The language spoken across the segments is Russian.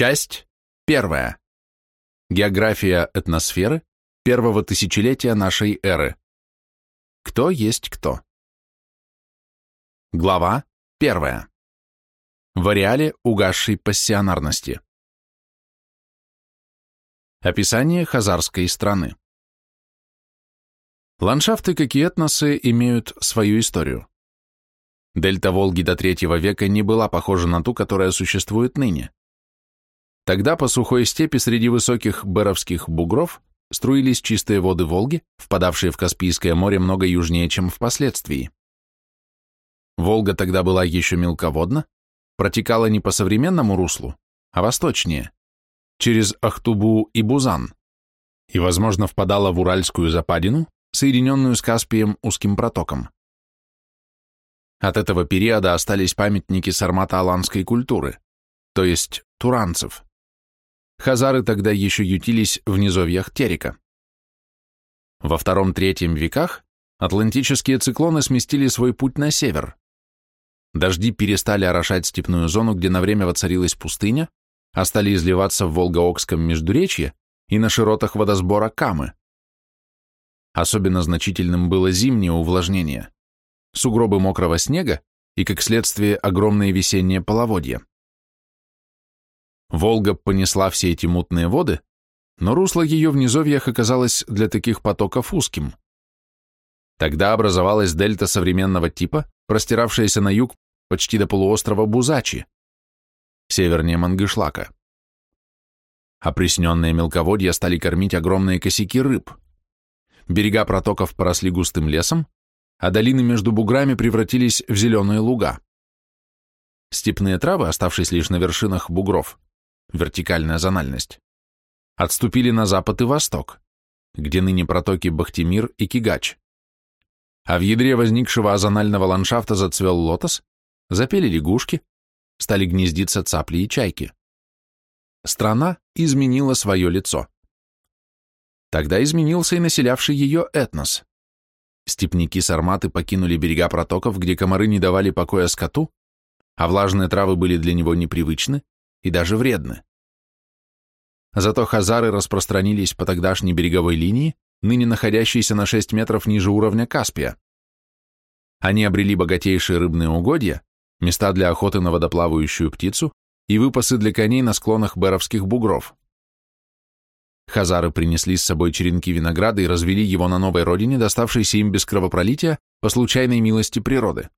Часть первая. География этносферы первого тысячелетия нашей эры. Кто есть кто? Глава первая. В ареале угасшей пассионарности. Описание хазарской страны. Ландшафты, как и этносы, имеют свою историю. Дельта Волги до третьего века не была похожа на ту, которая существует ныне. Тогда по сухой степи среди высоких беровских бугров струились чистые воды Волги, впадавшие в Каспийское море много южнее, чем впоследствии. Волга тогда была еще мелководна, протекала не по современному руслу, а восточнее, через Ахтубу и Бузан, и, возможно, впадала в Уральскую западину, соединенную с Каспием узким протоком. От этого периода остались памятники сармато-аланской культуры, то есть туранцев. Хазары тогда еще ютились в низовьях Терека. Во втором-третьем веках атлантические циклоны сместили свой путь на север. Дожди перестали орошать степную зону, где на время воцарилась пустыня, а стали изливаться в Волго-Окском междуречье и на широтах водосбора Камы. Особенно значительным было зимнее увлажнение, сугробы мокрого снега и, как следствие, огромные весенние половодья. Волга понесла все эти мутные воды, но русло ее в низовьях оказалось для таких потоков узким. Тогда образовалась дельта современного типа, простиравшаяся на юг почти до полуострова Бузачи, севернее Мангышлака. Опресненные мелководья стали кормить огромные косяки рыб. Берега протоков поросли густым лесом, а долины между буграми превратились в зеленые луга. Степные травы, оставшись лишь на вершинах бугров, вертикальная зональность, отступили на запад и восток, где ныне протоки Бахтимир и Кигач. А в ядре возникшего озонального ландшафта зацвел лотос, запели лягушки, стали гнездиться цапли и чайки. Страна изменила свое лицо. Тогда изменился и населявший ее этнос. Степники-сарматы покинули берега протоков, где комары не давали покоя скоту, а влажные травы были для него непривычны, и даже вредны. Зато хазары распространились по тогдашней береговой линии, ныне находящейся на 6 метров ниже уровня Каспия. Они обрели богатейшие рыбные угодья, места для охоты на водоплавающую птицу и выпасы для коней на склонах Беровских бугров. Хазары принесли с собой черенки винограда и развели его на новой родине, доставшейся им без кровопролития по случайной милости природы.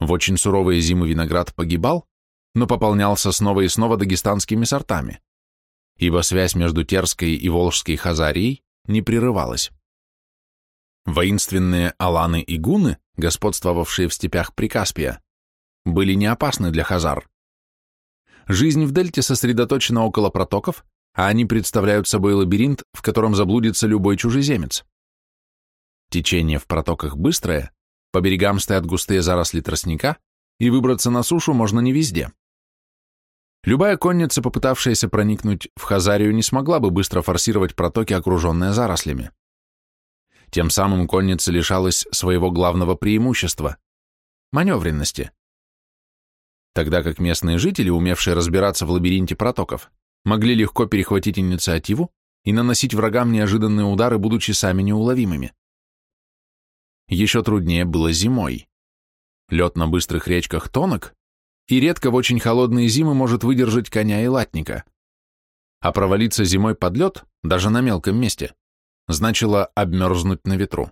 В очень суровые зимы виноград погибал, но пополнялся снова и снова дагестанскими сортами, ибо связь между Терской и Волжской Хазарией не прерывалась. Воинственные аланы и гуны, господствовавшие в степях Прикаспия, были не опасны для хазар. Жизнь в дельте сосредоточена около протоков, а они представляют собой лабиринт, в котором заблудится любой чужеземец. Течение в протоках быстрое, по берегам стоят густые заросли тростника, и выбраться на сушу можно не везде. Любая конница, попытавшаяся проникнуть в Хазарию, не смогла бы быстро форсировать протоки, окруженные зарослями. Тем самым конница лишалась своего главного преимущества – маневренности. Тогда как местные жители, умевшие разбираться в лабиринте протоков, могли легко перехватить инициативу и наносить врагам неожиданные удары, будучи сами неуловимыми. Еще труднее было зимой. Лед на быстрых речках тонок, и редко в очень холодные зимы может выдержать коня и латника. А провалиться зимой под лед, даже на мелком месте, значило обмерзнуть на ветру.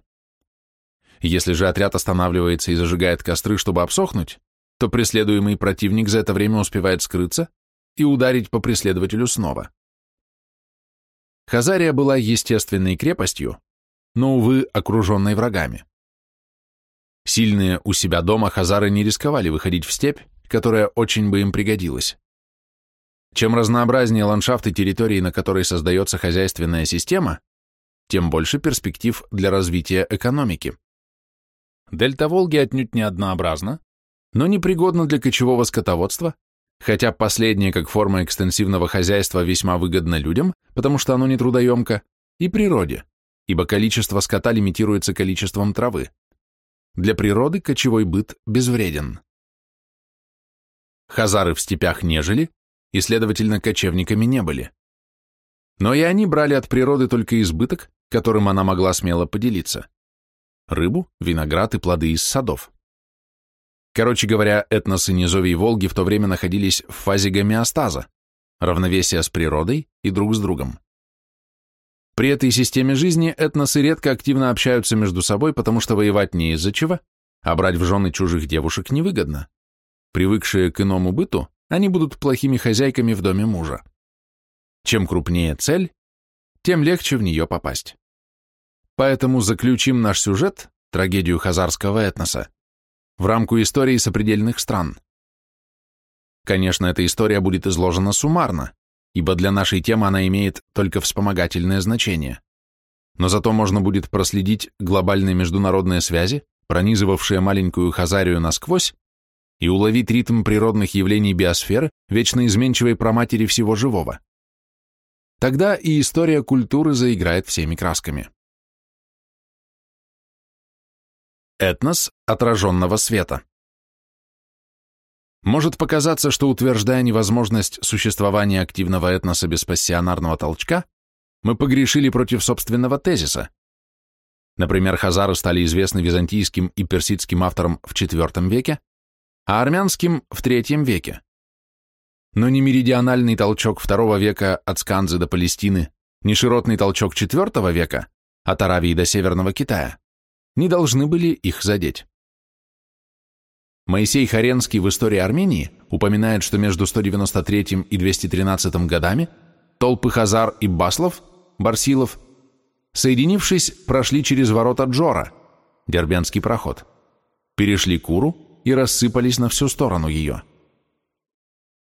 Если же отряд останавливается и зажигает костры, чтобы обсохнуть, то преследуемый противник за это время успевает скрыться и ударить по преследователю снова. Хазария была естественной крепостью, но, увы, окруженной врагами. Сильные у себя дома хазары не рисковали выходить в степь, которая очень бы им пригодилась. Чем разнообразнее ландшафт и территории, на которой создается хозяйственная система, тем больше перспектив для развития экономики. Дельта Волги отнюдь не однообразна, но непригодна для кочевого скотоводства, хотя последнее как форма экстенсивного хозяйства весьма выгодно людям, потому что оно не трудоемко, и природе, ибо количество скота лимитируется количеством травы. Для природы кочевой быт безвреден. Хазары в степях не жили, и, следовательно, кочевниками не были. Но и они брали от природы только избыток, которым она могла смело поделиться. Рыбу, виноград и плоды из садов. Короче говоря, этносы Низовьей Волги в то время находились в фазе гомеостаза, равновесия с природой и друг с другом. При этой системе жизни этносы редко активно общаются между собой, потому что воевать не из-за чего, а брать в жены чужих девушек невыгодно. Привыкшие к иному быту, они будут плохими хозяйками в доме мужа. Чем крупнее цель, тем легче в нее попасть. Поэтому заключим наш сюжет, трагедию хазарского этноса, в рамку истории сопредельных стран. Конечно, эта история будет изложена суммарно, ибо для нашей темы она имеет только вспомогательное значение. Но зато можно будет проследить глобальные международные связи, пронизывавшие маленькую Хазарию насквозь, и уловить ритм природных явлений биосферы, вечно изменчивой проматери всего живого. Тогда и история культуры заиграет всеми красками. Этнос отраженного света Может показаться, что утверждая невозможность существования активного этноса без пассионарного толчка, мы погрешили против собственного тезиса. Например, хазары стали известны византийским и персидским авторам в IV веке, а армянским в III веке но ни меридиональный толчок II века от Сканзы до Палестины, ни широтный толчок IV века от Аравии до Северного Китая не должны были их задеть. Моисей Харенский в истории Армении упоминает, что между 193 и 213 годами толпы хазар и баслов, барсилов, соединившись, прошли через ворота Джора, Дербенский проход, перешли Куру и рассыпались на всю сторону ее.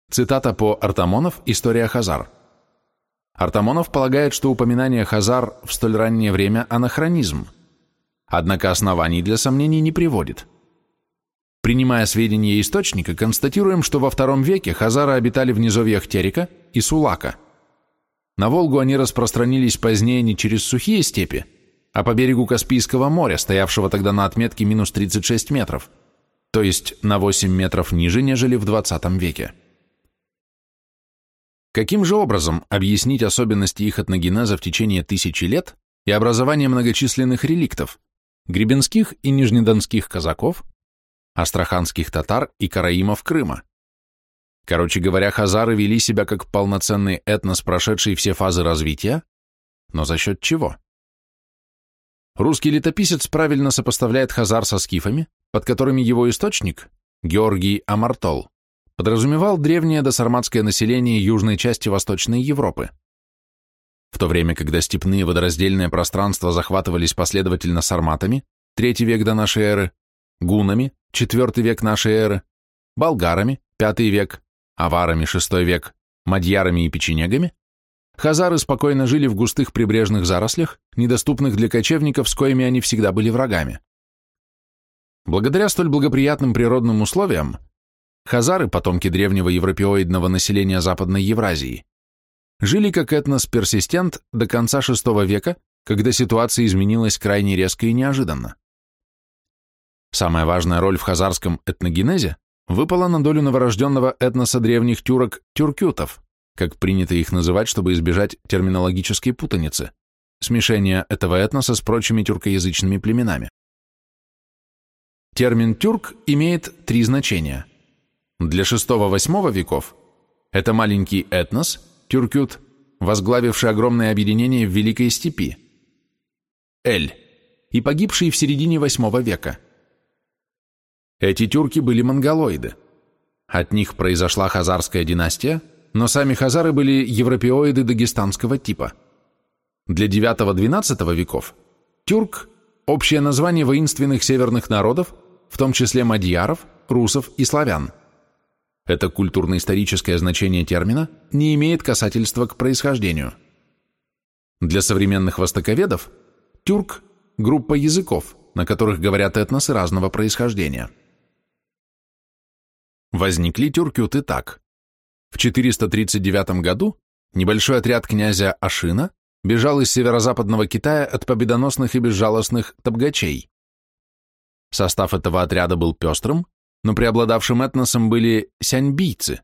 Цитата по Артамонов «История Хазар». Артамонов полагает, что упоминание Хазар в столь раннее время – анахронизм, однако оснований для сомнений не приводит. Принимая сведения источника, констатируем, что во II веке хазары обитали в низовьях Терека и Сулака. На Волгу они распространились позднее не через сухие степи, а по берегу Каспийского моря, стоявшего тогда на отметке минус 36 метров, то есть на 8 метров ниже, нежели в 20 веке. Каким же образом объяснить особенности их этногенеза в течение тысячи лет и образование многочисленных реликтов, гребенских и нижнедонских казаков, астраханских татар и караимов Крыма? Короче говоря, хазары вели себя как полноценный этнос, прошедший все фазы развития, но за счет чего? Русский летописец правильно сопоставляет хазар со скифами, под которыми его источник, Георгий Амартол, подразумевал древнее досарматское население южной части Восточной Европы. В то время, когда степные водораздельные пространства захватывались последовательно сарматами, третий век до нашей эры, гунами, четвертый век нашей эры, болгарами, пятый век, аварами, шестой век, мадьярами и печенегами, хазары спокойно жили в густых прибрежных зарослях, недоступных для кочевников, с коими они всегда были врагами. Благодаря столь благоприятным природным условиям, Хазары, потомки древнего европеоидного населения Западной Евразии, жили как этнос-персистент до конца VI века, когда ситуация изменилась крайне резко и неожиданно. Самая важная роль в хазарском этногенезе выпала на долю новорожденного этноса древних тюрок – тюркютов, как принято их называть, чтобы избежать терминологической путаницы, смешения этого этноса с прочими тюркоязычными племенами. Термин «тюрк» имеет три значения – для VI-VIII веков это маленький этнос, тюркют, возглавивший огромное объединение в Великой степи, Эль, и погибший в середине VIII века. Эти тюрки были монголоиды. От них произошла хазарская династия, но сами хазары были европеоиды дагестанского типа. Для IX-XII веков тюрк – общее название воинственных северных народов, в том числе мадьяров, русов и славян – это культурно-историческое значение термина не имеет касательства к происхождению. Для современных востоковедов тюрк – группа языков, на которых говорят этносы разного происхождения. Возникли тюркюты так. В 439 году небольшой отряд князя Ашина бежал из северо-западного Китая от победоносных и безжалостных табгачей. Состав этого отряда был пестрым, но преобладавшим этносом были сяньбийцы,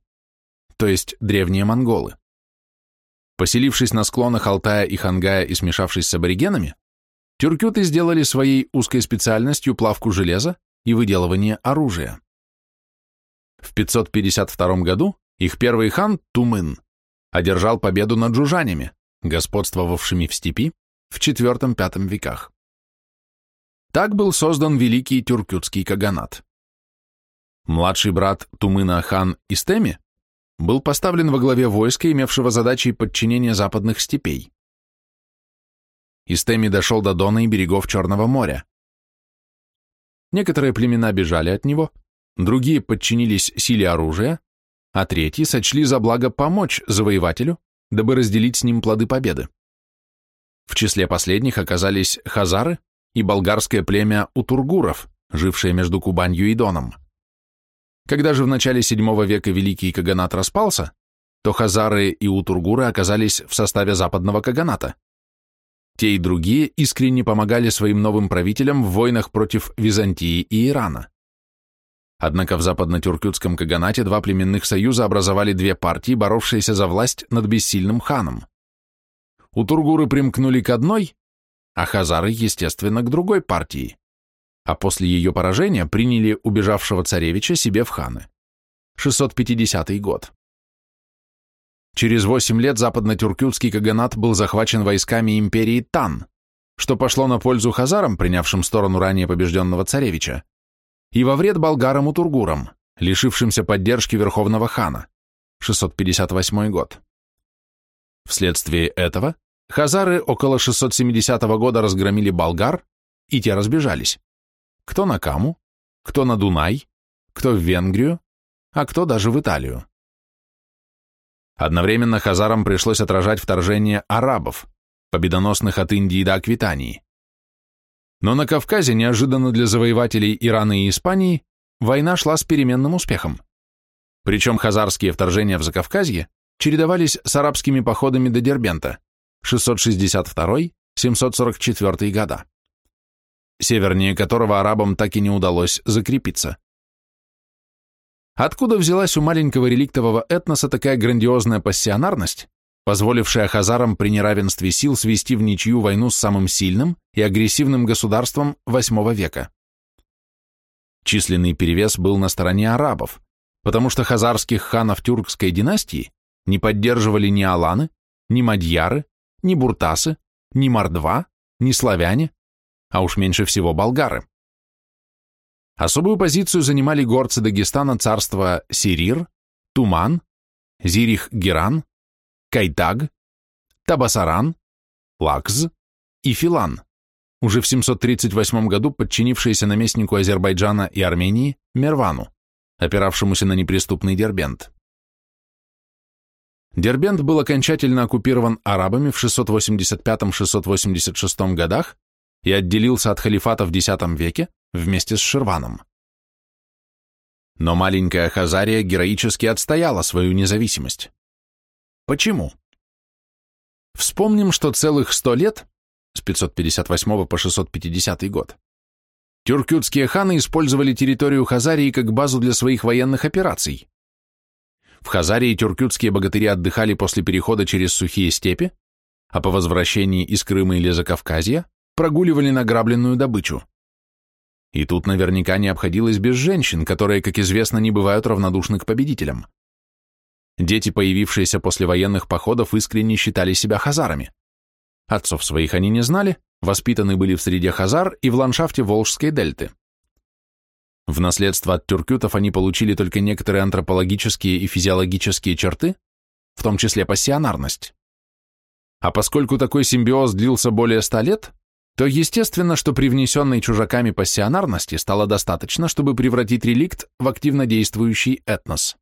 то есть древние монголы. Поселившись на склонах Алтая и Хангая и смешавшись с аборигенами, тюркюты сделали своей узкой специальностью плавку железа и выделывание оружия. В 552 году их первый хан Тумын одержал победу над джужанями, господствовавшими в степи в IV-V веках. Так был создан Великий Тюркютский Каганат. Младший брат Тумына хан Истеми был поставлен во главе войска, имевшего задачей подчинения западных степей. Истеми дошел до Дона и берегов Черного моря. Некоторые племена бежали от него, другие подчинились силе оружия, а третьи сочли за благо помочь завоевателю, дабы разделить с ним плоды победы. В числе последних оказались хазары и болгарское племя утургуров, жившее между Кубанью и Доном. Когда же в начале VII века Великий Каганат распался, то хазары и утургуры оказались в составе Западного Каганата. Те и другие искренне помогали своим новым правителям в войнах против Византии и Ирана. Однако в западно-тюркютском Каганате два племенных союза образовали две партии, боровшиеся за власть над бессильным ханом. Утургуры примкнули к одной, а хазары, естественно, к другой партии а после ее поражения приняли убежавшего царевича себе в ханы. 650 год. Через восемь лет западно-тюркютский каганат был захвачен войсками империи Тан, что пошло на пользу хазарам, принявшим сторону ранее побежденного царевича, и во вред болгарам и тургурам, лишившимся поддержки верховного хана. 658 год. Вследствие этого хазары около 670 года разгромили болгар, и те разбежались кто на Каму, кто на Дунай, кто в Венгрию, а кто даже в Италию. Одновременно хазарам пришлось отражать вторжение арабов, победоносных от Индии до Аквитании. Но на Кавказе, неожиданно для завоевателей Ирана и Испании, война шла с переменным успехом. Причем хазарские вторжения в Закавказье чередовались с арабскими походами до Дербента 662-744 года севернее которого арабам так и не удалось закрепиться. Откуда взялась у маленького реликтового этноса такая грандиозная пассионарность, позволившая хазарам при неравенстве сил свести в ничью войну с самым сильным и агрессивным государством VIII века? Численный перевес был на стороне арабов, потому что хазарских ханов тюркской династии не поддерживали ни аланы, ни мадьяры, ни буртасы, ни мордва, ни славяне, а уж меньше всего болгары. Особую позицию занимали горцы Дагестана царства Сирир, Туман, Зирих-Геран, Кайтаг, Табасаран, Лакз и Филан, уже в 738 году подчинившиеся наместнику Азербайджана и Армении Мервану, опиравшемуся на неприступный Дербент. Дербент был окончательно оккупирован арабами в 685-686 годах и отделился от халифата в X веке вместе с Ширваном. Но маленькая Хазария героически отстояла свою независимость. Почему? Вспомним, что целых сто лет, с 558 по 650 год, тюркютские ханы использовали территорию Хазарии как базу для своих военных операций. В Хазарии тюркютские богатыри отдыхали после перехода через сухие степи, а по возвращении из Крыма или Закавказья прогуливали награбленную добычу. И тут наверняка не обходилось без женщин, которые, как известно, не бывают равнодушны к победителям. Дети, появившиеся после военных походов, искренне считали себя хазарами. Отцов своих они не знали, воспитаны были в среде хазар и в ландшафте Волжской дельты. В наследство от тюркютов они получили только некоторые антропологические и физиологические черты, в том числе пассионарность. А поскольку такой симбиоз длился более ста лет, то естественно, что при внесенной чужаками пассионарности стало достаточно, чтобы превратить реликт в активно действующий этнос.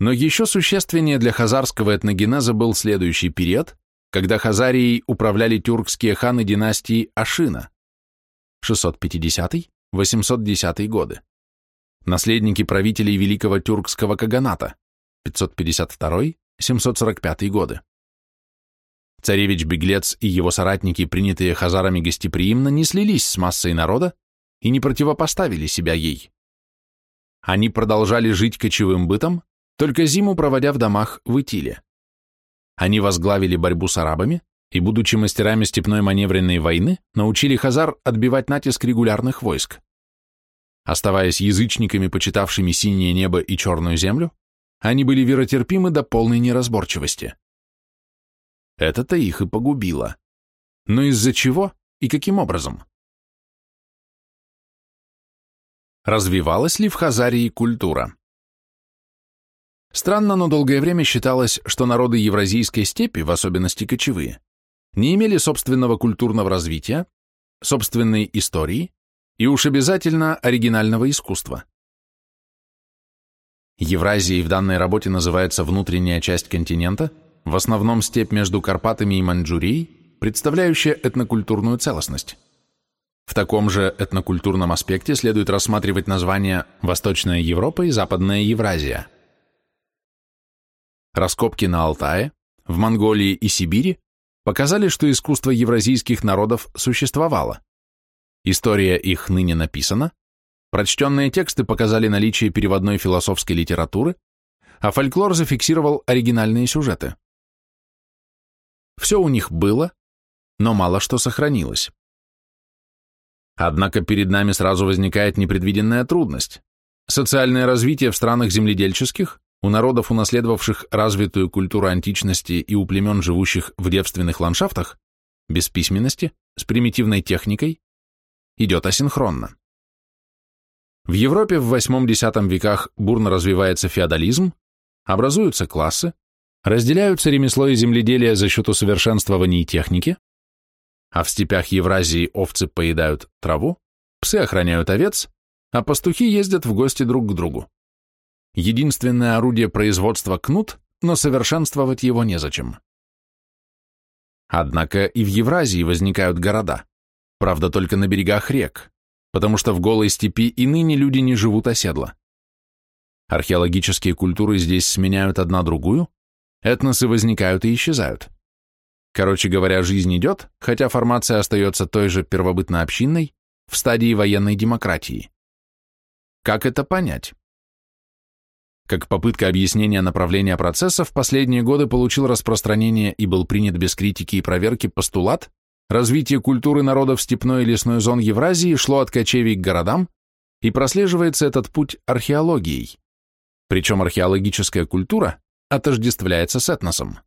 Но еще существеннее для хазарского этногенеза был следующий период, когда Хазарией управляли тюркские ханы династии Ашина 650-810 годы, наследники правителей Великого Тюркского Каганата 552-745 годы. Царевич-беглец и его соратники, принятые хазарами гостеприимно, не слились с массой народа и не противопоставили себя ей. Они продолжали жить кочевым бытом, только зиму проводя в домах в Итиле. Они возглавили борьбу с арабами и, будучи мастерами степной маневренной войны, научили хазар отбивать натиск регулярных войск. Оставаясь язычниками, почитавшими синее небо и черную землю, они были веротерпимы до полной неразборчивости. Это-то их и погубило. Но из-за чего и каким образом? Развивалась ли в Хазарии культура? Странно, но долгое время считалось, что народы Евразийской степи, в особенности кочевые, не имели собственного культурного развития, собственной истории и уж обязательно оригинального искусства. Евразией в данной работе называется внутренняя часть континента, в основном степь между Карпатами и Маньчжурией, представляющая этнокультурную целостность. В таком же этнокультурном аспекте следует рассматривать названия Восточная Европа и Западная Евразия. Раскопки на Алтае, в Монголии и Сибири показали, что искусство евразийских народов существовало. История их ныне написана, прочтенные тексты показали наличие переводной философской литературы, а фольклор зафиксировал оригинальные сюжеты. Все у них было, но мало что сохранилось. Однако перед нами сразу возникает непредвиденная трудность. Социальное развитие в странах земледельческих, у народов, унаследовавших развитую культуру античности и у племен, живущих в девственных ландшафтах, без письменности, с примитивной техникой, идет асинхронно. В Европе в 8-10 веках бурно развивается феодализм, образуются классы, разделяются ремесло и земледелие за счет усовершенствований техники, а в степях Евразии овцы поедают траву, псы охраняют овец, а пастухи ездят в гости друг к другу. Единственное орудие производства – кнут, но совершенствовать его незачем. Однако и в Евразии возникают города, правда только на берегах рек, потому что в голой степи и ныне люди не живут оседло. Археологические культуры здесь сменяют одна другую, этносы возникают и исчезают. Короче говоря, жизнь идет, хотя формация остается той же первобытно-общинной, в стадии военной демократии. Как это понять? Как попытка объяснения направления процесса в последние годы получил распространение и был принят без критики и проверки постулат развитие культуры народов степной и лесной зон Евразии шло от кочевий к городам, и прослеживается этот путь археологией. Причем археологическая культура отождествляется с этносом.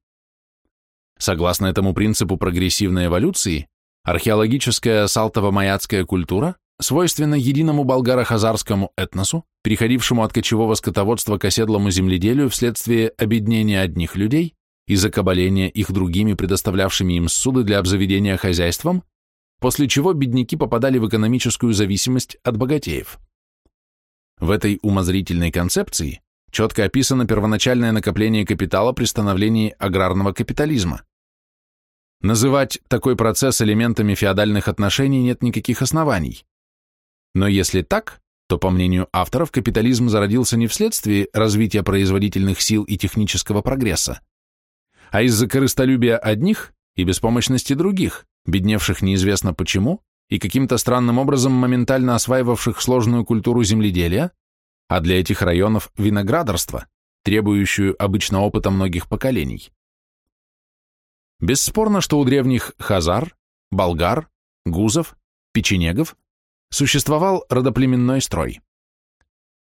Согласно этому принципу прогрессивной эволюции, археологическая салтово-маяцкая культура свойственна единому болгаро-хазарскому этносу, переходившему от кочевого скотоводства к оседлому земледелию вследствие обеднения одних людей и закабаления их другими, предоставлявшими им суды для обзаведения хозяйством, после чего бедняки попадали в экономическую зависимость от богатеев. В этой умозрительной концепции четко описано первоначальное накопление капитала при становлении аграрного капитализма. Называть такой процесс элементами феодальных отношений нет никаких оснований. Но если так, то, по мнению авторов, капитализм зародился не вследствие развития производительных сил и технического прогресса, а из-за корыстолюбия одних и беспомощности других, бедневших неизвестно почему и каким-то странным образом моментально осваивавших сложную культуру земледелия, а для этих районов виноградарство, требующую обычно опыта многих поколений. Бесспорно, что у древних хазар, болгар, гузов, печенегов существовал родоплеменной строй.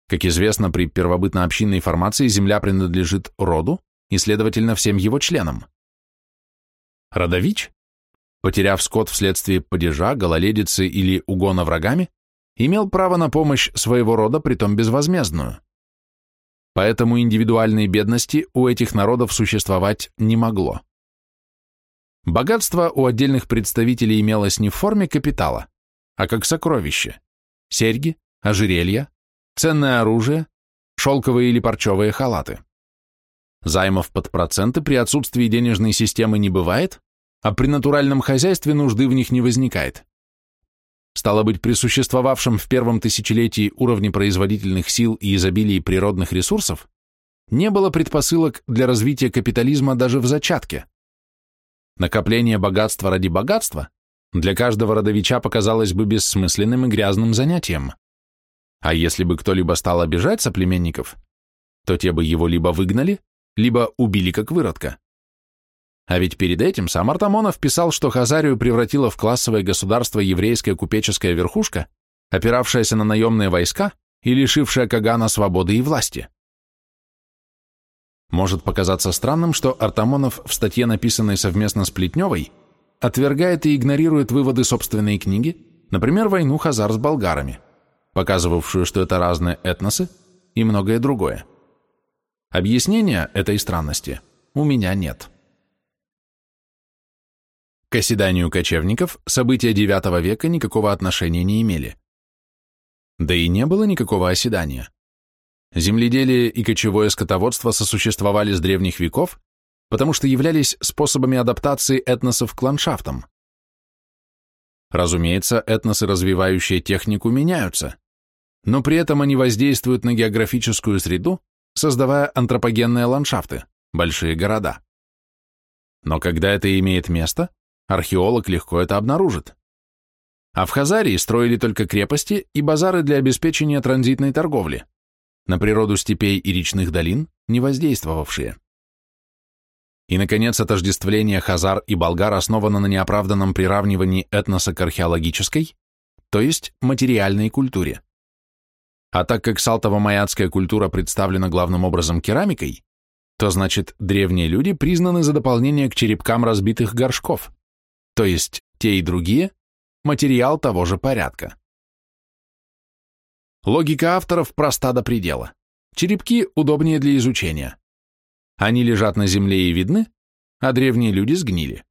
Как известно, при первобытно-общинной формации земля принадлежит роду и, следовательно, всем его членам. Родович, потеряв скот вследствие падежа, гололедицы или угона врагами, имел право на помощь своего рода, притом безвозмездную. Поэтому индивидуальной бедности у этих народов существовать не могло. Богатство у отдельных представителей имелось не в форме капитала, а как сокровище. Серьги, ожерелья, ценное оружие, шелковые или парчевые халаты. Займов под проценты при отсутствии денежной системы не бывает, а при натуральном хозяйстве нужды в них не возникает. Стало быть, при существовавшем в первом тысячелетии уровне производительных сил и изобилии природных ресурсов не было предпосылок для развития капитализма даже в зачатке. Накопление богатства ради богатства для каждого родовича показалось бы бессмысленным и грязным занятием. А если бы кто-либо стал обижать соплеменников, то те бы его либо выгнали, либо убили как выродка. А ведь перед этим сам Артамонов писал, что Хазарию превратила в классовое государство еврейская купеческая верхушка, опиравшаяся на наемные войска и лишившая Кагана свободы и власти. Может показаться странным, что Артамонов в статье, написанной совместно с Плетневой, отвергает и игнорирует выводы собственной книги, например, «Войну Хазар с болгарами», показывавшую, что это разные этносы и многое другое. Объяснения этой странности у меня нет. К оседанию кочевников события IX века никакого отношения не имели. Да и не было никакого оседания. Земледелие и кочевое скотоводство сосуществовали с древних веков, потому что являлись способами адаптации этносов к ландшафтам. Разумеется, этносы, развивающие технику, меняются, но при этом они воздействуют на географическую среду, создавая антропогенные ландшафты, большие города. Но когда это имеет место, археолог легко это обнаружит. А в Хазарии строили только крепости и базары для обеспечения транзитной торговли, на природу степей и речных долин не воздействовавшие. И, наконец, отождествление хазар и болгар основано на неоправданном приравнивании этноса к археологической, то есть материальной культуре. А так как салтово-маяцкая культура представлена главным образом керамикой, то значит древние люди признаны за дополнение к черепкам разбитых горшков, то есть те и другие – материал того же порядка. Логика авторов проста до предела. Черепки удобнее для изучения. Они лежат на земле и видны, а древние люди сгнили.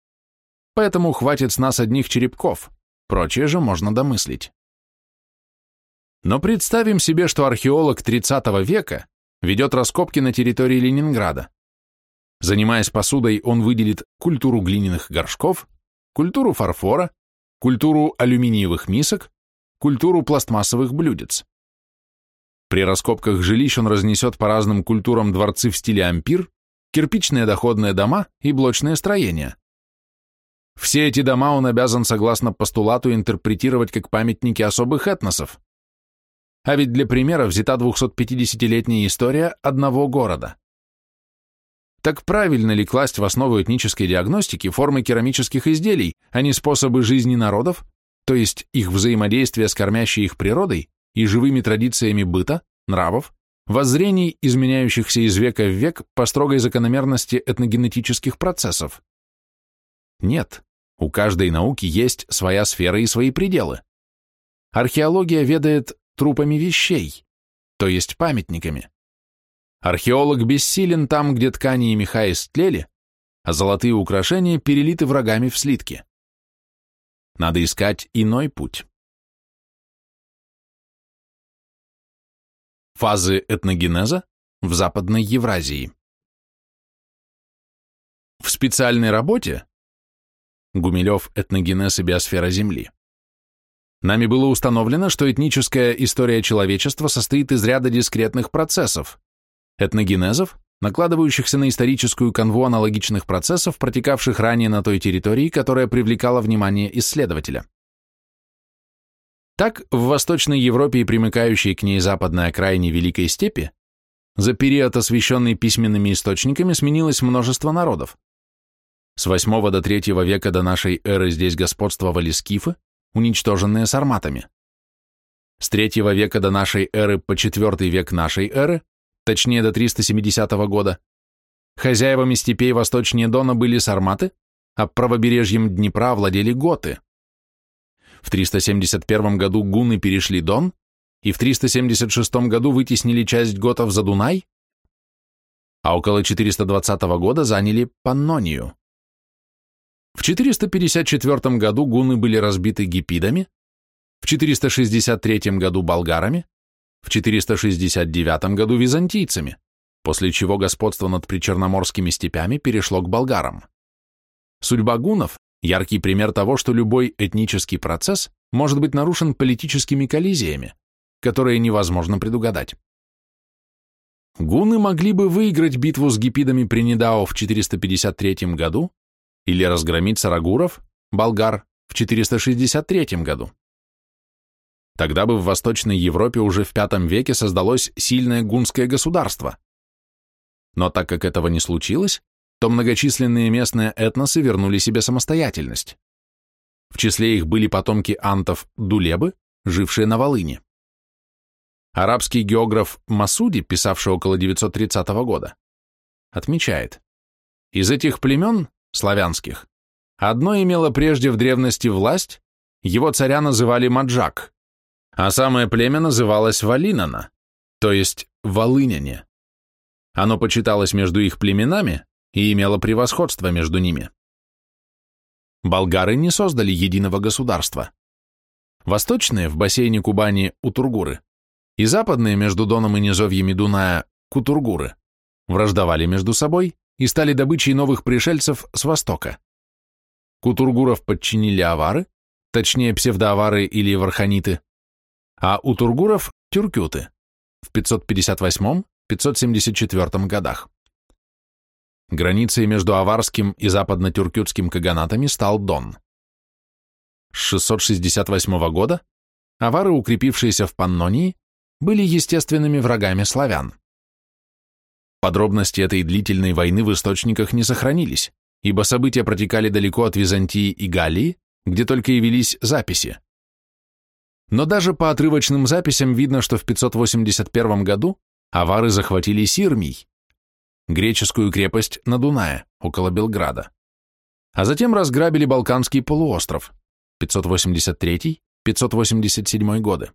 Поэтому хватит с нас одних черепков, прочее же можно домыслить. Но представим себе, что археолог 30 века ведет раскопки на территории Ленинграда. Занимаясь посудой, он выделит культуру глиняных горшков, культуру фарфора, культуру алюминиевых мисок, культуру пластмассовых блюдец. При раскопках жилищ он разнесет по разным культурам дворцы в стиле ампир, кирпичные доходные дома и блочные строения. Все эти дома он обязан, согласно постулату, интерпретировать как памятники особых этносов. А ведь для примера взята 250-летняя история одного города. Так правильно ли класть в основу этнической диагностики формы керамических изделий, а не способы жизни народов, то есть их взаимодействие с кормящей их природой и живыми традициями быта, нравов, воззрений, изменяющихся из века в век по строгой закономерности этногенетических процессов? Нет, у каждой науки есть своя сфера и свои пределы. Археология ведает трупами вещей, то есть памятниками. Археолог бессилен там, где ткани и меха истлели, а золотые украшения перелиты врагами в слитки. Надо искать иной путь. Фазы этногенеза в Западной Евразии. В специальной работе Гумилев «Этногенез и биосфера Земли» нами было установлено, что этническая история человечества состоит из ряда дискретных процессов, этногенезов, накладывающихся на историческую канву аналогичных процессов, протекавших ранее на той территории, которая привлекала внимание исследователя. Так, в Восточной Европе и примыкающей к ней западной окраине Великой Степи за период, освещенный письменными источниками, сменилось множество народов. С 8 до 3 века до нашей эры здесь господствовали скифы, уничтоженные сарматами. С 3 века до нашей эры по 4 век нашей эры, точнее до 370 года, хозяевами степей восточнее Дона были сарматы, а правобережьем Днепра владели готы. В 371 году гунны перешли Дон, и в 376 году вытеснили часть готов за Дунай, а около 420 года заняли Паннонию. В 454 году гунны были разбиты гипидами, в 463 году болгарами, в 469 году византийцами, после чего господство над причерноморскими степями перешло к болгарам. Судьба гуннов Яркий пример того, что любой этнический процесс может быть нарушен политическими коллизиями, которые невозможно предугадать. Гуны могли бы выиграть битву с гипидами при Недао в 453 году или разгромить сарагуров, болгар, в 463 году. Тогда бы в Восточной Европе уже в V веке создалось сильное гунское государство, Но так как этого не случилось, то многочисленные местные этносы вернули себе самостоятельность. В числе их были потомки антов Дулебы, жившие на Волыне. Арабский географ Масуди, писавший около 930 года, отмечает, из этих племен, славянских, одно имело прежде в древности власть, его царя называли Маджак, а самое племя называлось Валинана, то есть Волыняне. Оно почиталось между их племенами и имело превосходство между ними. Болгары не создали единого государства. Восточные в бассейне Кубани Утургуры и западные между Доном и низовьями Дуная Кутургуры враждовали между собой и стали добычей новых пришельцев с востока. Кутургуров подчинили авары, точнее псевдоавары или варханиты, а у тургуров – тюркюты в 558-574 годах. Границей между аварским и западно-тюркютским каганатами стал Дон. С 668 года авары, укрепившиеся в Паннонии, были естественными врагами славян. Подробности этой длительной войны в источниках не сохранились, ибо события протекали далеко от Византии и Галлии, где только и велись записи. Но даже по отрывочным записям видно, что в 581 году авары захватили Сирмий, греческую крепость на Дунае, около Белграда, а затем разграбили Балканский полуостров, 583-587 годы.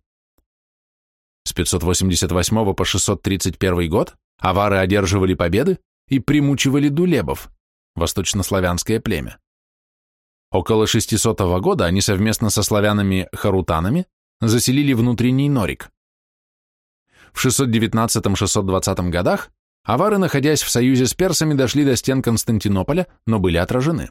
С 588 по 631 год авары одерживали победы и примучивали дулебов, восточнославянское племя. Около 600 года они совместно со славянами-харутанами заселили внутренний Норик. В 619-620 годах авары, находясь в союзе с персами, дошли до стен Константинополя, но были отражены.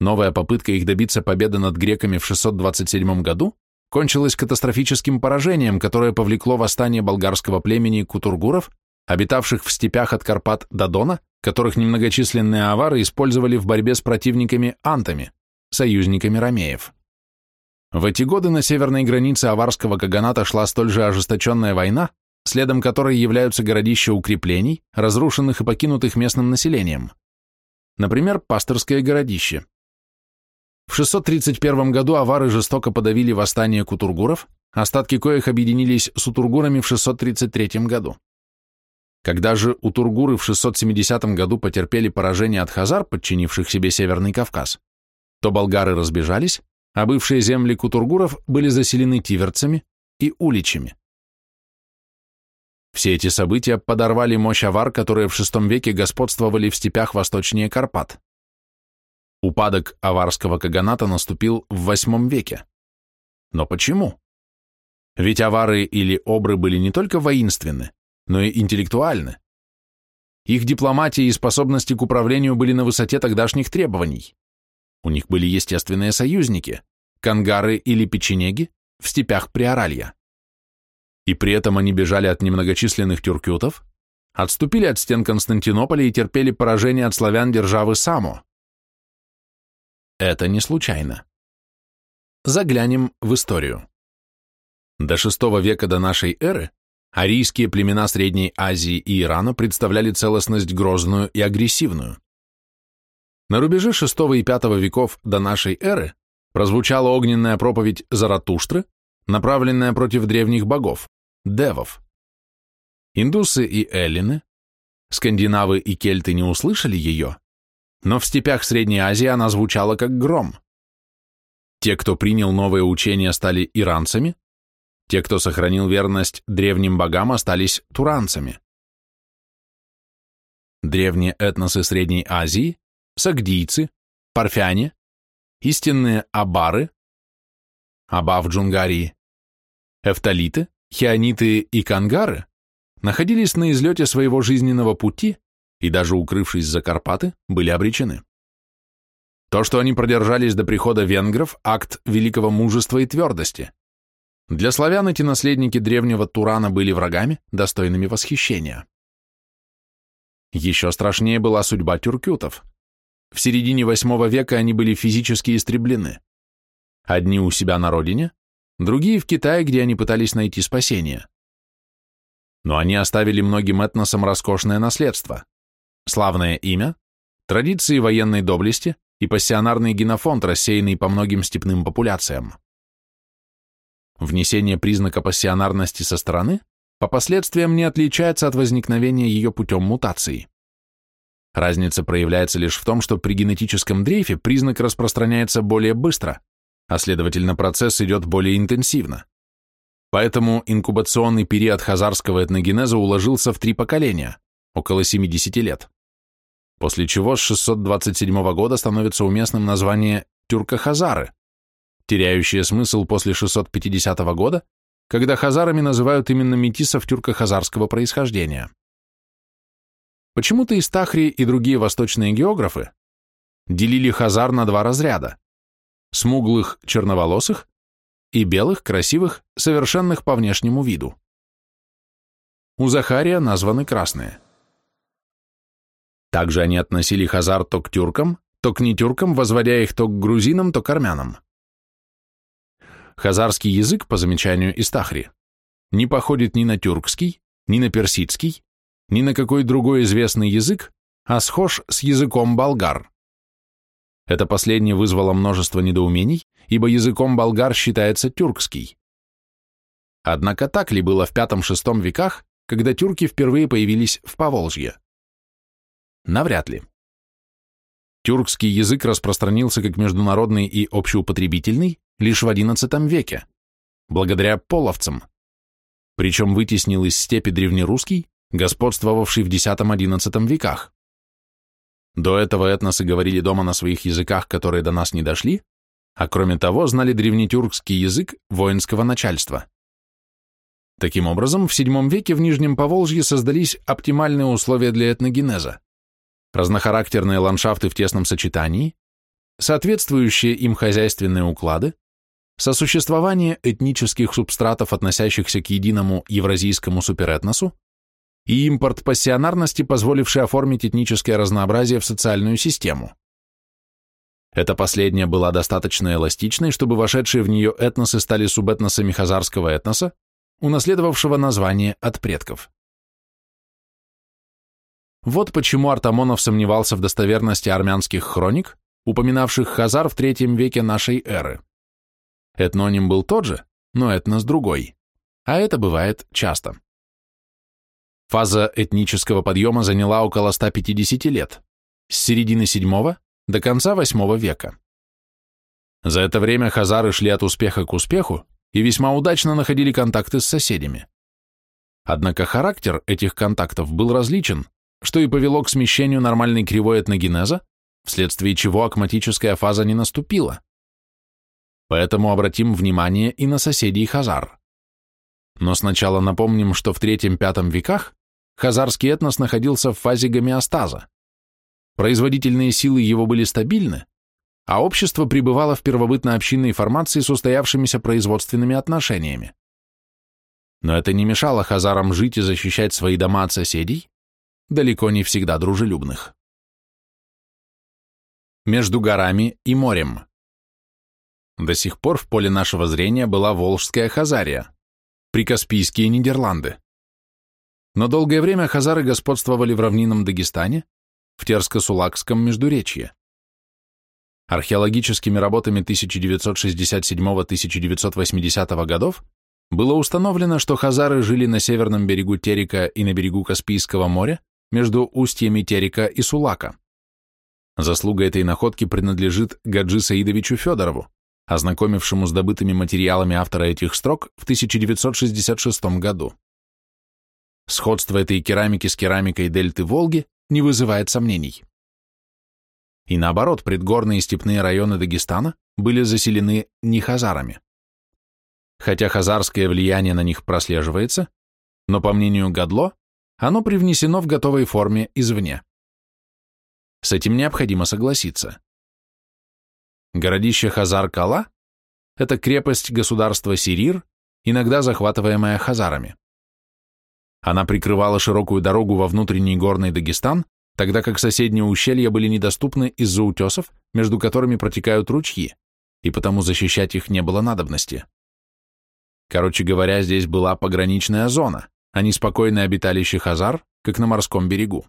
Новая попытка их добиться победы над греками в 627 году кончилась катастрофическим поражением, которое повлекло восстание болгарского племени кутургуров, обитавших в степях от Карпат до Дона, которых немногочисленные авары использовали в борьбе с противниками антами, союзниками ромеев. В эти годы на северной границе аварского каганата шла столь же ожесточенная война, следом которой являются городища укреплений, разрушенных и покинутых местным населением. Например, Пасторское городище. В 631 году авары жестоко подавили восстание кутургуров, остатки коих объединились с утургурами в 633 году. Когда же утургуры в 670 году потерпели поражение от хазар, подчинивших себе Северный Кавказ, то болгары разбежались, а бывшие земли кутургуров были заселены тиверцами и уличами. Все эти события подорвали мощь авар, которые в VI веке господствовали в степях восточнее Карпат. Упадок аварского каганата наступил в VIII веке. Но почему? Ведь авары или обры были не только воинственны, но и интеллектуальны. Их дипломатия и способности к управлению были на высоте тогдашних требований. У них были естественные союзники – кангары или печенеги в степях Приоралья. И при этом они бежали от немногочисленных тюркютов, отступили от стен Константинополя и терпели поражение от славян державы Само. Это не случайно. Заглянем в историю. До VI века до нашей эры арийские племена Средней Азии и Ирана представляли целостность грозную и агрессивную. На рубеже VI и V веков до нашей эры прозвучала огненная проповедь Заратуштры, направленная против древних богов, девов. Индусы и эллины, скандинавы и кельты не услышали ее, но в степях Средней Азии она звучала как гром. Те, кто принял новое учение, стали иранцами, те, кто сохранил верность древним богам, остались туранцами. Древние этносы Средней Азии сагдийцы, парфяне, истинные абары, аба в Джунгарии, эфталиты, хиониты и кангары находились на излете своего жизненного пути и даже укрывшись за Карпаты, были обречены. То, что они продержались до прихода венгров, акт великого мужества и твердости. Для славян эти наследники древнего Турана были врагами, достойными восхищения. Еще страшнее была судьба тюркютов. В середине VIII века они были физически истреблены. Одни у себя на родине, другие в Китае, где они пытались найти спасение. но они оставили многим этносам роскошное наследство, славное имя, традиции военной доблести и пассионарный генофонд, рассеянный по многим степным популяциям. Внесение признака пассионарности со стороны по последствиям не отличается от возникновения ее путем мутации. Разница проявляется лишь в том, что при генетическом дрейфе признак распространяется более быстро, а следовательно процесс идет более интенсивно. Поэтому инкубационный период хазарского этногенеза уложился в три поколения, около 70 лет, после чего с 627 года становится уместным название тюрко-хазары, теряющее смысл после 650 года, когда хазарами называют именно метисов тюрко-хазарского происхождения. Почему-то Истахри и другие восточные географы делили хазар на два разряда – смуглых черноволосых и белых, красивых, совершенных по внешнему виду. У Захария названы красные. Также они относили хазар то к тюркам, то к нетюркам, возводя их то к грузинам, то к армянам. Хазарский язык, по замечанию Истахри, не походит ни на тюркский, ни на персидский, ни на какой другой известный язык, а схож с языком болгар. Это последнее вызвало множество недоумений, ибо языком болгар считается тюркский. Однако так ли было в V-VI веках, когда тюрки впервые появились в Поволжье? Навряд ли. Тюркский язык распространился как международный и общеупотребительный лишь в XI веке, благодаря половцам, причем вытеснил из степи древнерусский, господствовавший в X-XI веках. До этого этносы говорили дома на своих языках, которые до нас не дошли, а кроме того знали древнетюркский язык воинского начальства. Таким образом, в VII веке в Нижнем Поволжье создались оптимальные условия для этногенеза, разнохарактерные ландшафты в тесном сочетании, соответствующие им хозяйственные уклады, сосуществование этнических субстратов, относящихся к единому евразийскому суперэтносу, и импорт пассионарности, позволивший оформить этническое разнообразие в социальную систему. Эта последняя была достаточно эластичной, чтобы вошедшие в нее этносы стали субэтносами хазарского этноса, унаследовавшего название от предков. Вот почему Артамонов сомневался в достоверности армянских хроник, упоминавших хазар в третьем веке нашей эры. Этноним был тот же, но этнос другой, а это бывает часто. Фаза этнического подъема заняла около 150 лет, с середины VII до конца VIII века. За это время хазары шли от успеха к успеху и весьма удачно находили контакты с соседями. Однако характер этих контактов был различен, что и повело к смещению нормальной кривой этногенеза, вследствие чего акматическая фаза не наступила. Поэтому обратим внимание и на соседей хазар. Но сначала напомним, что в III-V веках хазарский этнос находился в фазе гомеостаза. Производительные силы его были стабильны, а общество пребывало в первобытно-общинной формации с устоявшимися производственными отношениями. Но это не мешало хазарам жить и защищать свои дома от соседей, далеко не всегда дружелюбных. Между горами и морем. До сих пор в поле нашего зрения была Волжская Хазария, прикаспийские Нидерланды. Но долгое время хазары господствовали в равнинном Дагестане, в Терско-Сулакском междуречье. Археологическими работами 1967-1980 годов было установлено, что хазары жили на северном берегу Терека и на берегу Каспийского моря между устьями Терека и Сулака. Заслуга этой находки принадлежит Гаджи Саидовичу Федорову, ознакомившему с добытыми материалами автора этих строк в 1966 году. Сходство этой керамики с керамикой дельты Волги не вызывает сомнений. И наоборот, предгорные и степные районы Дагестана были заселены не хазарами. Хотя хазарское влияние на них прослеживается, но, по мнению Гадло, оно привнесено в готовой форме извне. С этим необходимо согласиться. Городище Хазар-Кала – это крепость государства Сирир, иногда захватываемая хазарами. Она прикрывала широкую дорогу во внутренний горный Дагестан, тогда как соседние ущелья были недоступны из-за утесов, между которыми протекают ручьи, и потому защищать их не было надобности. Короче говоря, здесь была пограничная зона, а не спокойное обиталище Хазар, как на морском берегу.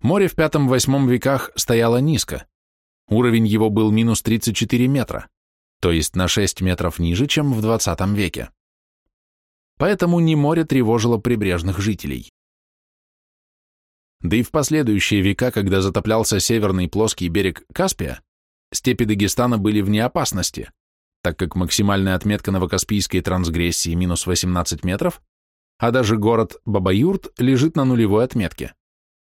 Море в V-VIII веках стояло низко. Уровень его был минус 34 метра, то есть на 6 метров ниже, чем в XX веке. Поэтому не море тревожило прибрежных жителей. Да и в последующие века, когда затоплялся северный плоский берег Каспия, степи Дагестана были вне опасности, так как максимальная отметка новокаспийской трансгрессии минус 18 метров, а даже город Бабаюрт лежит на нулевой отметке,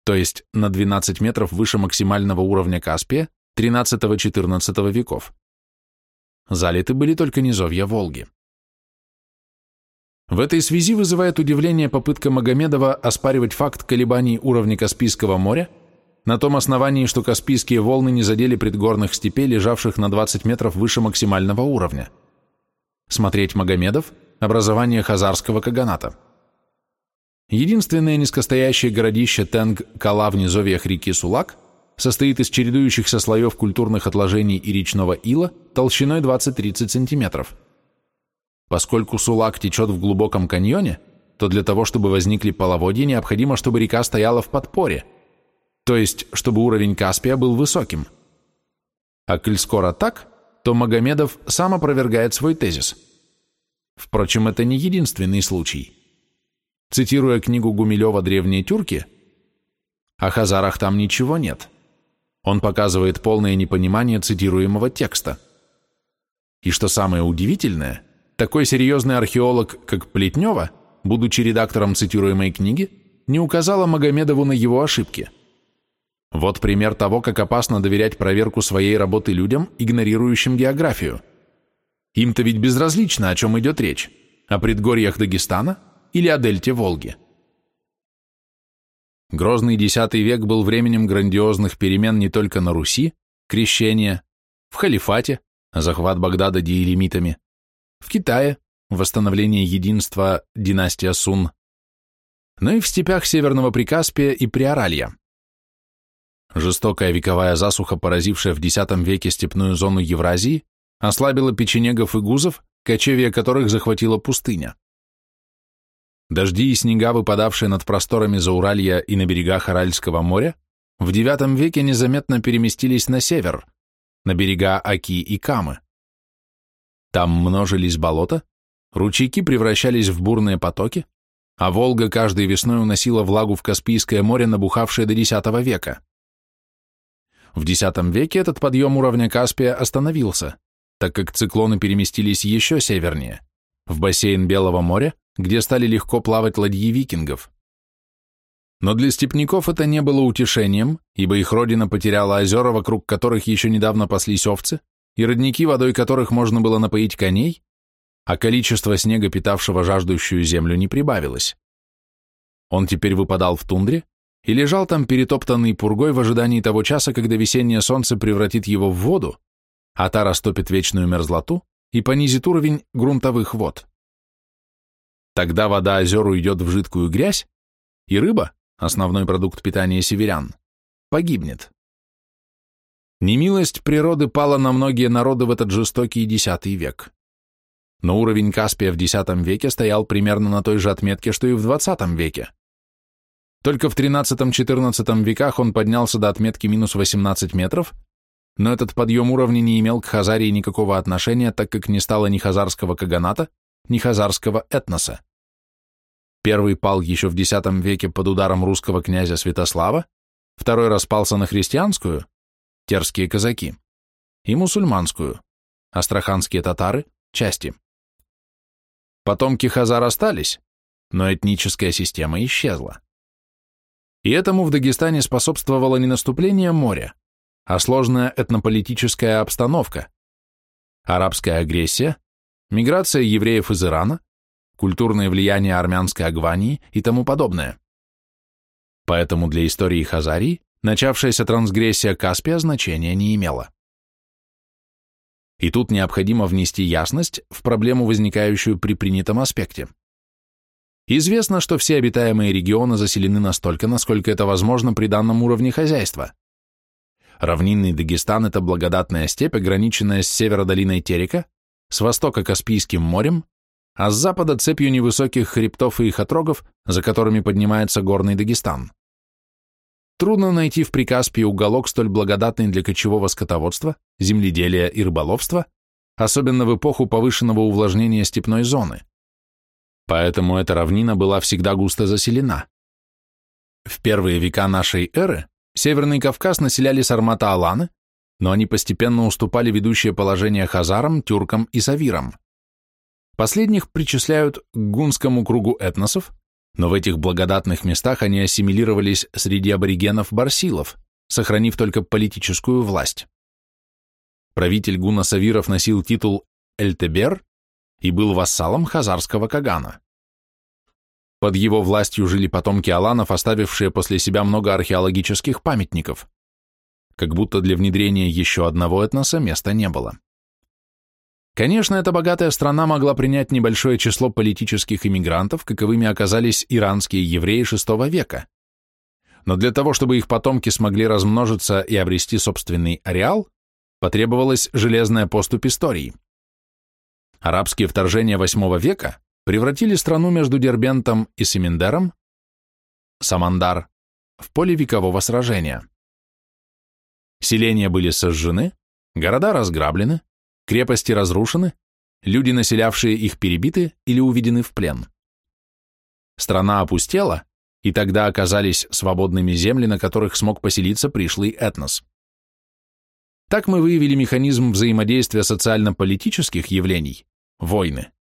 то есть на 12 метров выше максимального уровня Каспия 13-14 веков. Залиты были только низовья Волги. В этой связи вызывает удивление попытка Магомедова оспаривать факт колебаний уровня Каспийского моря на том основании, что Каспийские волны не задели предгорных степей, лежавших на 20 метров выше максимального уровня. Смотреть Магомедов «Образование Хазарского Каганата». Единственное низкостоящее городище Тенг-Кала в низовьях реки Сулак состоит из чередующихся слоев культурных отложений и речного ила толщиной 20-30 сантиметров. Поскольку Сулак течет в глубоком каньоне, то для того, чтобы возникли половодья, необходимо, чтобы река стояла в подпоре, то есть, чтобы уровень Каспия был высоким. А коль скоро так, то Магомедов сам опровергает свой тезис. Впрочем, это не единственный случай. Цитируя книгу Гумилева «Древние тюрки», о хазарах там ничего нет. Он показывает полное непонимание цитируемого текста. И что самое удивительное – такой серьезный археолог, как Плетнева, будучи редактором цитируемой книги, не указала Магомедову на его ошибки. Вот пример того, как опасно доверять проверку своей работы людям, игнорирующим географию. Им-то ведь безразлично, о чем идет речь, о предгорьях Дагестана или о дельте Волги. Грозный X век был временем грандиозных перемен не только на Руси, крещения, в халифате, захват Багдада диелемитами, в Китае – восстановление единства династия Сун, но и в степях Северного Прикаспия и Приоралья. Жестокая вековая засуха, поразившая в X веке степную зону Евразии, ослабила печенегов и гузов, кочевья которых захватила пустыня. Дожди и снега, выпадавшие над просторами Зауралья и на берегах Аральского моря, в IX веке незаметно переместились на север, на берега Аки и Камы. Там множились болота, ручейки превращались в бурные потоки, а Волга каждой весной уносила влагу в Каспийское море, набухавшее до X века. В X веке этот подъем уровня Каспия остановился, так как циклоны переместились еще севернее, в бассейн Белого моря, где стали легко плавать ладьи викингов. Но для степняков это не было утешением, ибо их родина потеряла озера, вокруг которых еще недавно паслись овцы, и родники, водой которых можно было напоить коней, а количество снега, питавшего жаждущую землю, не прибавилось. Он теперь выпадал в тундре и лежал там перетоптанный пургой в ожидании того часа, когда весеннее солнце превратит его в воду, а та растопит вечную мерзлоту и понизит уровень грунтовых вод. Тогда вода озер уйдет в жидкую грязь, и рыба, основной продукт питания северян, погибнет. Немилость природы пала на многие народы в этот жестокий X век. Но уровень Каспия в X веке стоял примерно на той же отметке, что и в XX веке. Только в XIII-XIV веках он поднялся до отметки минус 18 метров, но этот подъем уровня не имел к Хазарии никакого отношения, так как не стало ни хазарского каганата, ни хазарского этноса. Первый пал еще в X веке под ударом русского князя Святослава, второй распался на христианскую, терские казаки, и мусульманскую, астраханские татары, части. Потомки хазар остались, но этническая система исчезла. И этому в Дагестане способствовало не наступление моря, а сложная этнополитическая обстановка, арабская агрессия, миграция евреев из Ирана, культурное влияние армянской Агвании и тому подобное. Поэтому для истории Хазарии начавшаяся трансгрессия Каспия значения не имела. И тут необходимо внести ясность в проблему, возникающую при принятом аспекте. Известно, что все обитаемые регионы заселены настолько, насколько это возможно при данном уровне хозяйства. Равнинный Дагестан – это благодатная степь, ограниченная с севера долиной Терека, с востока Каспийским морем, а с запада цепью невысоких хребтов и их отрогов, за которыми поднимается горный Дагестан. Трудно найти в Прикаспии уголок, столь благодатный для кочевого скотоводства, земледелия и рыболовства, особенно в эпоху повышенного увлажнения степной зоны. Поэтому эта равнина была всегда густо заселена. В первые века нашей эры Северный Кавказ населяли сармата-аланы, но они постепенно уступали ведущее положение хазарам, тюркам и савирам. Последних причисляют к гунскому кругу этносов, но в этих благодатных местах они ассимилировались среди аборигенов-барсилов, сохранив только политическую власть. Правитель гуна Савиров носил титул Эльтебер и был вассалом хазарского кагана. Под его властью жили потомки аланов, оставившие после себя много археологических памятников. Как будто для внедрения еще одного этноса места не было. Конечно, эта богатая страна могла принять небольшое число политических иммигрантов, каковыми оказались иранские евреи VI века. Но для того, чтобы их потомки смогли размножиться и обрести собственный ареал, потребовалась железная поступь истории. Арабские вторжения VIII века превратили страну между Дербентом и Семендером, Самандар, в поле векового сражения. Селения были сожжены, города разграблены, Крепости разрушены, люди, населявшие их, перебиты или уведены в плен. Страна опустела, и тогда оказались свободными земли, на которых смог поселиться пришлый этнос. Так мы выявили механизм взаимодействия социально-политических явлений, войны,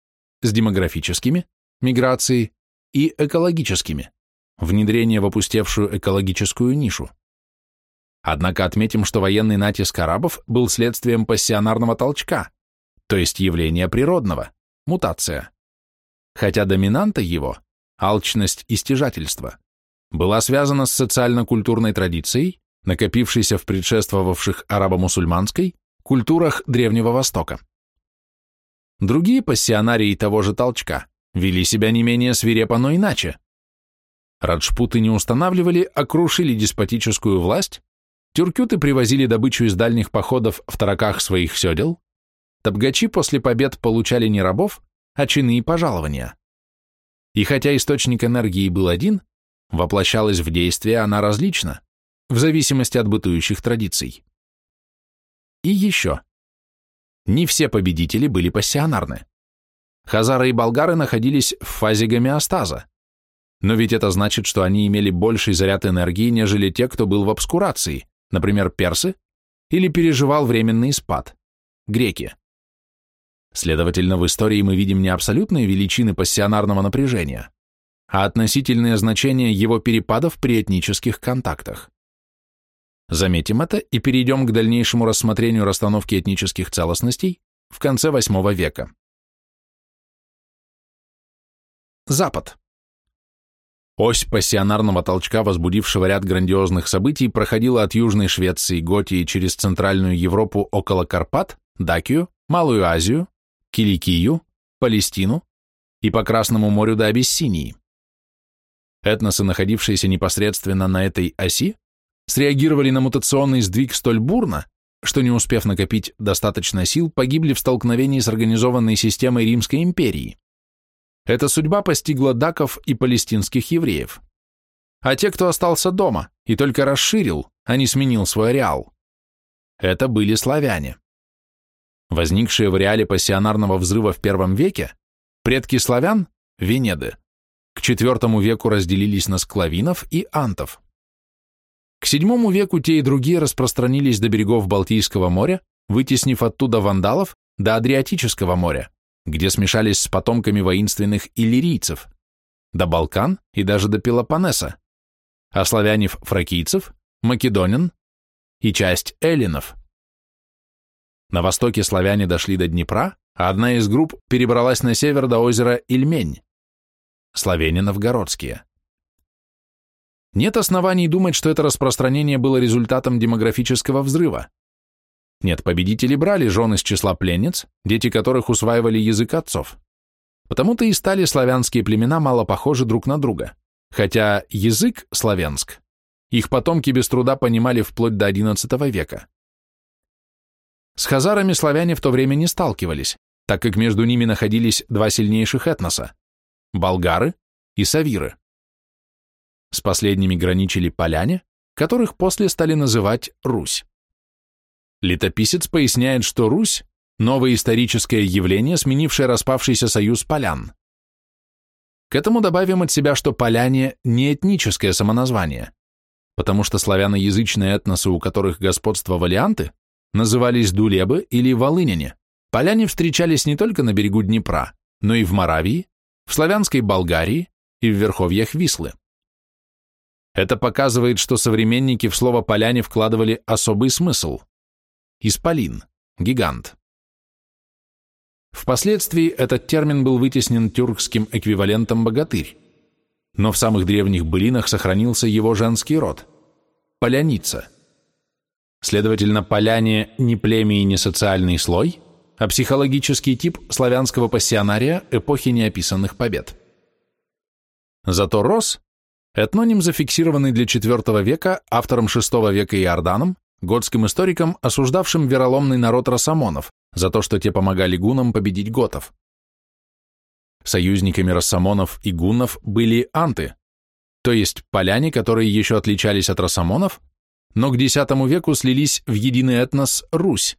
с демографическими, миграцией и экологическими, внедрение в опустевшую экологическую нишу. Однако отметим, что военный натиск арабов был следствием пассионарного толчка, то есть явления природного, мутация. Хотя доминанта его, алчность и стяжательство, была связана с социально-культурной традицией, накопившейся в предшествовавших арабо-мусульманской культурах Древнего Востока. Другие пассионарии того же толчка вели себя не менее свирепо, но иначе. Раджпуты не устанавливали, а крушили деспотическую власть, Тюркюты привозили добычу из дальних походов в тараках своих седел, табгачи после побед получали не рабов, а чины и пожалования. И хотя источник энергии был один, воплощалась в действие она различно, в зависимости от бытующих традиций. И еще. Не все победители были пассионарны. Хазары и болгары находились в фазе гомеостаза. Но ведь это значит, что они имели больший заряд энергии, нежели те, кто был в обскурации например, персы, или переживал временный спад, греки. Следовательно, в истории мы видим не абсолютные величины пассионарного напряжения, а относительные значения его перепадов при этнических контактах. Заметим это и перейдем к дальнейшему рассмотрению расстановки этнических целостностей в конце VIII века. Запад. Ось пассионарного толчка, возбудившего ряд грандиозных событий, проходила от Южной Швеции, Готии через Центральную Европу около Карпат, Дакию, Малую Азию, Киликию, Палестину и по Красному морю до Абиссинии. Этносы, находившиеся непосредственно на этой оси, среагировали на мутационный сдвиг столь бурно, что, не успев накопить достаточно сил, погибли в столкновении с организованной системой Римской империи. Эта судьба постигла даков и палестинских евреев. А те, кто остался дома и только расширил, а не сменил свой ареал, это были славяне. Возникшие в ареале пассионарного взрыва в первом веке, предки славян, венеды, к IV веку разделились на склавинов и антов. К VII веку те и другие распространились до берегов Балтийского моря, вытеснив оттуда вандалов до Адриатического моря где смешались с потомками воинственных иллирийцев, до Балкан и даже до Пелопоннеса, а славянев фракийцев, македонян и часть эллинов. На востоке славяне дошли до Днепра, а одна из групп перебралась на север до озера Ильмень, славяне новгородские. Нет оснований думать, что это распространение было результатом демографического взрыва. Нет, победители брали жен из числа пленниц, дети которых усваивали язык отцов. Потому-то и стали славянские племена мало похожи друг на друга, хотя язык славянск их потомки без труда понимали вплоть до XI века. С хазарами славяне в то время не сталкивались, так как между ними находились два сильнейших этноса – болгары и савиры. С последними граничили поляне, которых после стали называть Русь. Летописец поясняет, что Русь – новое историческое явление, сменившее распавшийся союз полян. К этому добавим от себя, что поляне – не этническое самоназвание, потому что славяноязычные этносы, у которых господствовали анты, назывались дулебы или волыняне. Поляне встречались не только на берегу Днепра, но и в Моравии, в славянской Болгарии и в верховьях Вислы. Это показывает, что современники в слово «поляне» вкладывали особый смысл. Исполин, гигант. Впоследствии этот термин был вытеснен тюркским эквивалентом «богатырь», но в самых древних былинах сохранился его женский род – поляница. Следовательно, поляне не племя и не социальный слой, а психологический тип славянского пассионария эпохи неописанных побед. Зато Рос – этноним, зафиксированный для IV века автором VI века Иорданом, готским историком, осуждавшим вероломный народ Росамонов за то, что те помогали гунам победить готов. Союзниками Рассамонов и гуннов были анты, то есть поляне, которые еще отличались от Рассамонов, но к X веку слились в единый этнос Русь,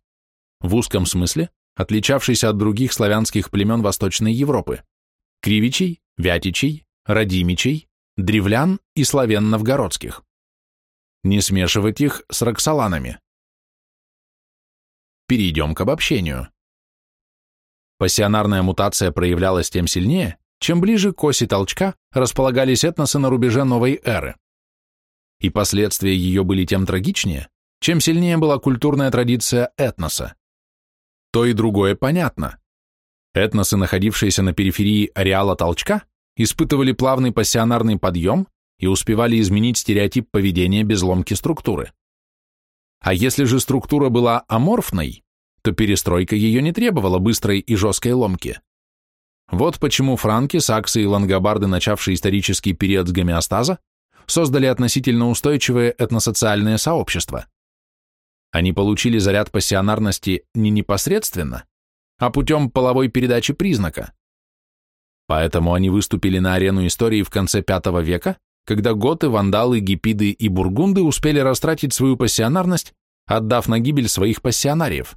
в узком смысле отличавшийся от других славянских племен Восточной Европы – кривичей, вятичей, радимичей, древлян и славян-новгородских. Не смешивать их с роксоланами. Перейдем к обобщению. Пассионарная мутация проявлялась тем сильнее, чем ближе к оси толчка располагались этносы на рубеже новой эры. И последствия ее были тем трагичнее, чем сильнее была культурная традиция этноса. То и другое понятно. Этносы, находившиеся на периферии ареала толчка, испытывали плавный пассионарный подъем и успевали изменить стереотип поведения без ломки структуры. А если же структура была аморфной, то перестройка ее не требовала быстрой и жесткой ломки. Вот почему франки, саксы и лангобарды, начавшие исторический период с гомеостаза, создали относительно устойчивое этносоциальное сообщество. Они получили заряд пассионарности не непосредственно, а путем половой передачи признака. Поэтому они выступили на арену истории в конце V века, когда готы, вандалы, гипиды и бургунды успели растратить свою пассионарность, отдав на гибель своих пассионариев.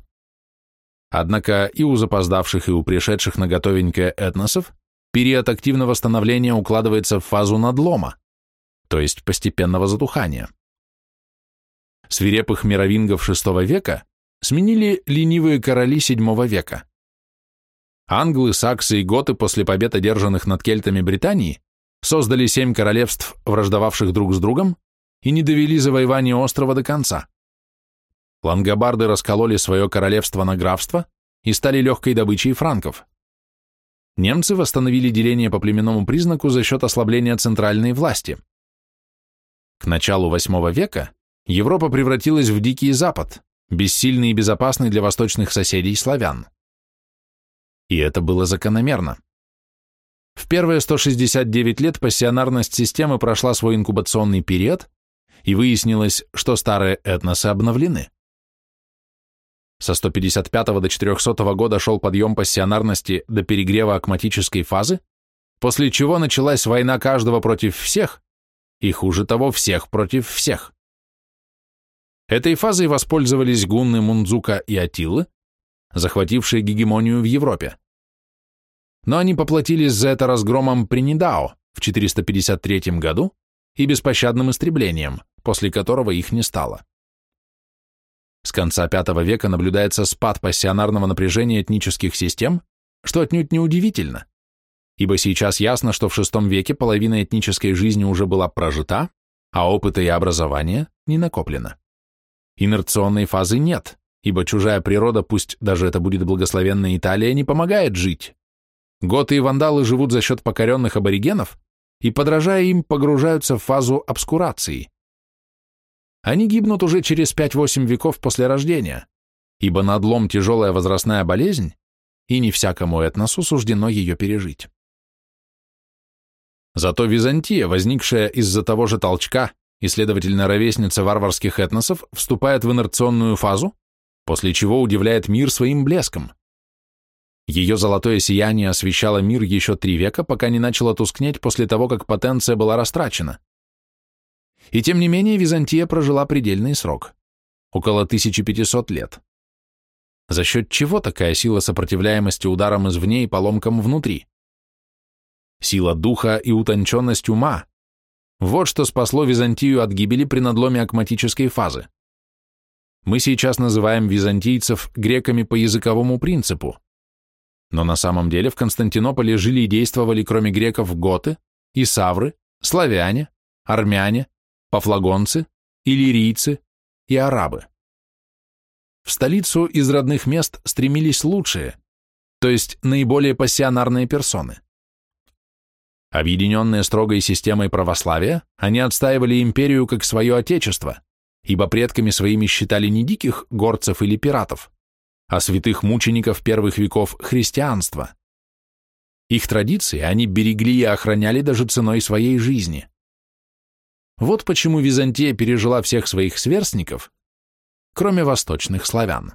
Однако и у запоздавших, и у пришедших на готовенькое этносов период активного становления укладывается в фазу надлома, то есть постепенного затухания. Свирепых мировингов VI века сменили ленивые короли VII века. Англы, саксы и готы после побед, одержанных над кельтами Британии, создали семь королевств, враждовавших друг с другом, и не довели завоевание острова до конца. Лангобарды раскололи свое королевство на графство и стали легкой добычей франков. Немцы восстановили деление по племенному признаку за счет ослабления центральной власти. К началу VIII века Европа превратилась в Дикий Запад, бессильный и безопасный для восточных соседей славян. И это было закономерно. В первые 169 лет пассионарность системы прошла свой инкубационный период, и выяснилось, что старые этносы обновлены. Со 155 до 400 года шел подъем пассионарности до перегрева акматической фазы, после чего началась война каждого против всех, и хуже того, всех против всех. Этой фазой воспользовались гунны Мундзука и Атилы, захватившие гегемонию в Европе. Но они поплатились за это разгромом Принидао в 453 году и беспощадным истреблением, после которого их не стало. С конца V века наблюдается спад пассионарного напряжения этнических систем, что отнюдь не удивительно, ибо сейчас ясно, что в VI веке половина этнической жизни уже была прожита, а опыта и образования не накоплено. Инерционной фазы нет, ибо чужая природа, пусть даже это будет благословенная Италия, не помогает жить. Готы и вандалы живут за счет покоренных аборигенов и, подражая им, погружаются в фазу обскурации. Они гибнут уже через 5-8 веков после рождения, ибо надлом тяжелая возрастная болезнь, и не всякому этносу суждено ее пережить. Зато Византия, возникшая из-за того же толчка и, следовательно, ровесница варварских этносов, вступает в инерционную фазу, после чего удивляет мир своим блеском. Ее золотое сияние освещало мир еще три века, пока не начало тускнеть после того, как потенция была растрачена. И тем не менее Византия прожила предельный срок – около 1500 лет. За счет чего такая сила сопротивляемости ударам извне и поломкам внутри? Сила духа и утонченность ума – вот что спасло Византию от гибели при надломе акматической фазы. Мы сейчас называем византийцев греками по языковому принципу, но на самом деле в Константинополе жили и действовали кроме греков готы, исавры, славяне, армяне, пафлагонцы, иллирийцы и арабы. В столицу из родных мест стремились лучшие, то есть наиболее пассионарные персоны. Объединенные строгой системой православия, они отстаивали империю как свое отечество, ибо предками своими считали не диких горцев или пиратов, а святых мучеников первых веков христианства. Их традиции они берегли и охраняли даже ценой своей жизни. Вот почему Византия пережила всех своих сверстников, кроме восточных славян.